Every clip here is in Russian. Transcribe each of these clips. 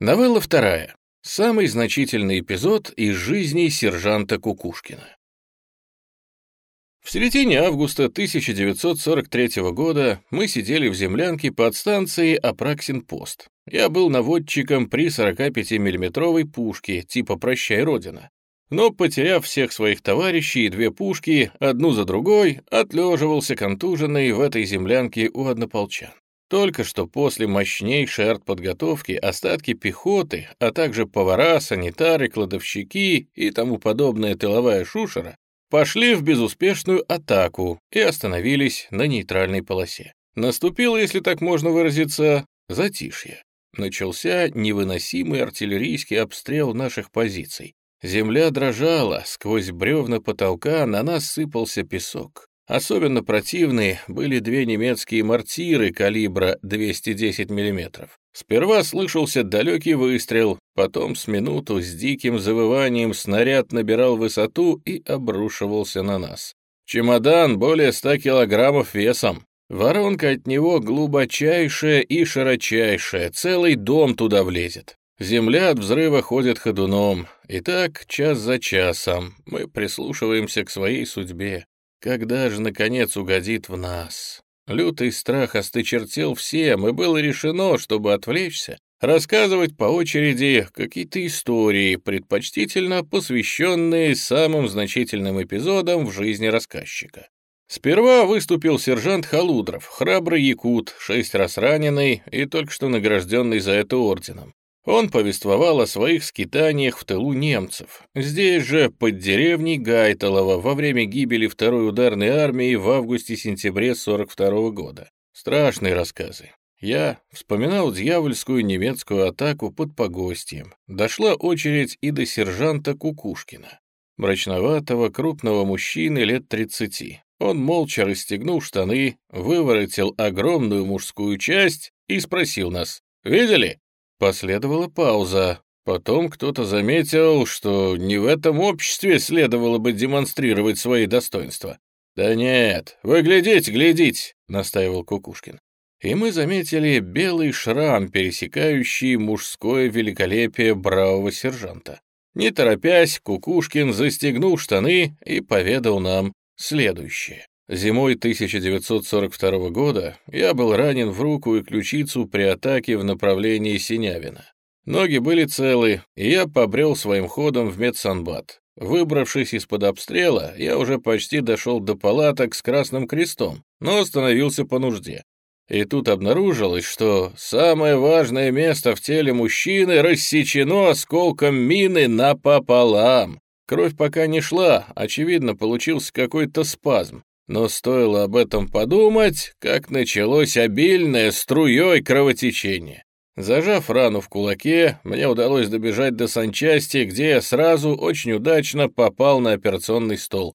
Новелла вторая. Самый значительный эпизод из жизни сержанта Кукушкина. В середине августа 1943 года мы сидели в землянке под станцией Апраксин-Пост. Я был наводчиком при 45 миллиметровой пушке типа «Прощай, Родина». Но, потеряв всех своих товарищей и две пушки, одну за другой, отлеживался контуженный в этой землянке у однополчан. Только что после мощнейшей артподготовки остатки пехоты, а также повара, санитары, кладовщики и тому подобная тыловая шушера пошли в безуспешную атаку и остановились на нейтральной полосе. Наступило, если так можно выразиться, затишье. Начался невыносимый артиллерийский обстрел наших позиций. Земля дрожала, сквозь бревна потолка на нас сыпался песок. Особенно противные были две немецкие мортиры калибра 210 мм. Сперва слышался далекий выстрел, потом с минуту с диким завыванием снаряд набирал высоту и обрушивался на нас. Чемодан более 100 килограммов весом. Воронка от него глубочайшая и широчайшая, целый дом туда влезет. Земля от взрыва ходит ходуном. И так, час за часом, мы прислушиваемся к своей судьбе. Когда же, наконец, угодит в нас? Лютый страх остычертел всем, и было решено, чтобы отвлечься, рассказывать по очереди какие-то истории, предпочтительно посвященные самым значительным эпизодам в жизни рассказчика. Сперва выступил сержант Халудров, храбрый якут, шесть раз раненый и только что награжденный за это орденом. Он повествовал о своих скитаниях в тылу немцев. Здесь же, под деревней Гайталова, во время гибели второй ударной армии в августе-сентябре 42 -го года. Страшные рассказы. Я вспоминал дьявольскую немецкую атаку под Погостьем. Дошла очередь и до сержанта Кукушкина, мрачноватого крупного мужчины лет 30. Он молча расстегнул штаны, выворотил огромную мужскую часть и спросил нас «Видели?» Последовала пауза. Потом кто-то заметил, что не в этом обществе следовало бы демонстрировать свои достоинства. «Да нет, вы глядите, глядите», — настаивал Кукушкин. И мы заметили белый шрам, пересекающий мужское великолепие бравого сержанта. Не торопясь, Кукушкин застегнул штаны и поведал нам следующее. Зимой 1942 года я был ранен в руку и ключицу при атаке в направлении Синявина. Ноги были целы, и я побрел своим ходом в медсанбат. Выбравшись из-под обстрела, я уже почти дошел до палаток с Красным Крестом, но остановился по нужде. И тут обнаружилось, что самое важное место в теле мужчины рассечено осколком мины напополам. Кровь пока не шла, очевидно, получился какой-то спазм. Но стоило об этом подумать, как началось обильное струей кровотечение. Зажав рану в кулаке, мне удалось добежать до санчасти, где я сразу очень удачно попал на операционный стол.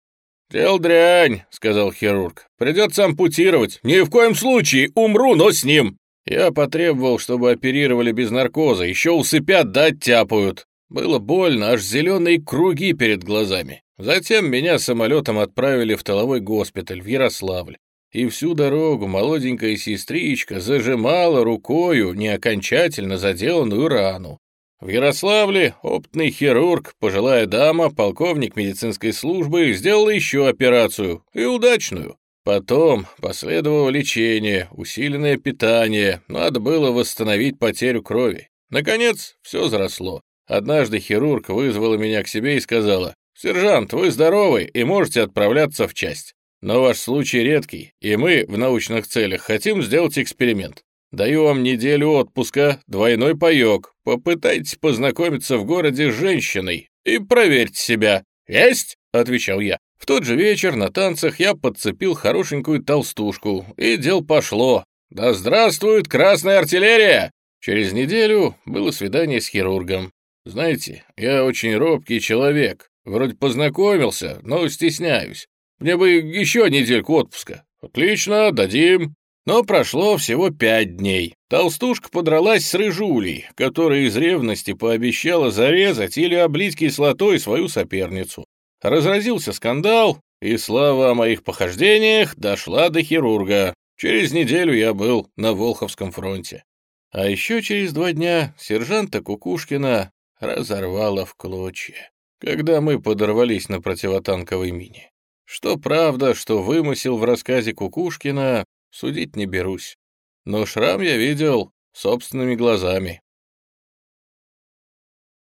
«Дел дрянь», — сказал хирург. «Придется ампутировать. Ни в коем случае, умру, но с ним». Я потребовал, чтобы оперировали без наркоза, еще усыпят да оттяпают. Было больно, аж зеленые круги перед глазами. Затем меня самолетом отправили в тыловой госпиталь в Ярославль. И всю дорогу молоденькая сестричка зажимала рукою неокончательно заделанную рану. В Ярославле опытный хирург, пожилая дама, полковник медицинской службы, сделала еще операцию, и удачную. Потом последовало лечение, усиленное питание, надо было восстановить потерю крови. Наконец, все заросло. Однажды хирург вызвала меня к себе и сказала, «Сержант, вы здоровы и можете отправляться в часть. Но ваш случай редкий, и мы в научных целях хотим сделать эксперимент. Даю вам неделю отпуска, двойной паёк. Попытайтесь познакомиться в городе с женщиной и проверьте себя. Есть?» — отвечал я. В тот же вечер на танцах я подцепил хорошенькую толстушку, и дел пошло. «Да здравствует красная артиллерия!» Через неделю было свидание с хирургом. Знаете, я очень робкий человек. Вроде познакомился, но стесняюсь. Мне бы еще недельку отпуска. Отлично, дадим. Но прошло всего пять дней. Толстушка подралась с рыжулей, которая из ревности пообещала зарезать или облить кислотой свою соперницу. Разразился скандал, и слава о моих похождениях дошла до хирурга. Через неделю я был на Волховском фронте. А еще через два дня сержанта Кукушкина разорвало в клочья, когда мы подорвались на противотанковой мине. Что правда, что вымысел в рассказе Кукушкина, судить не берусь. Но шрам я видел собственными глазами.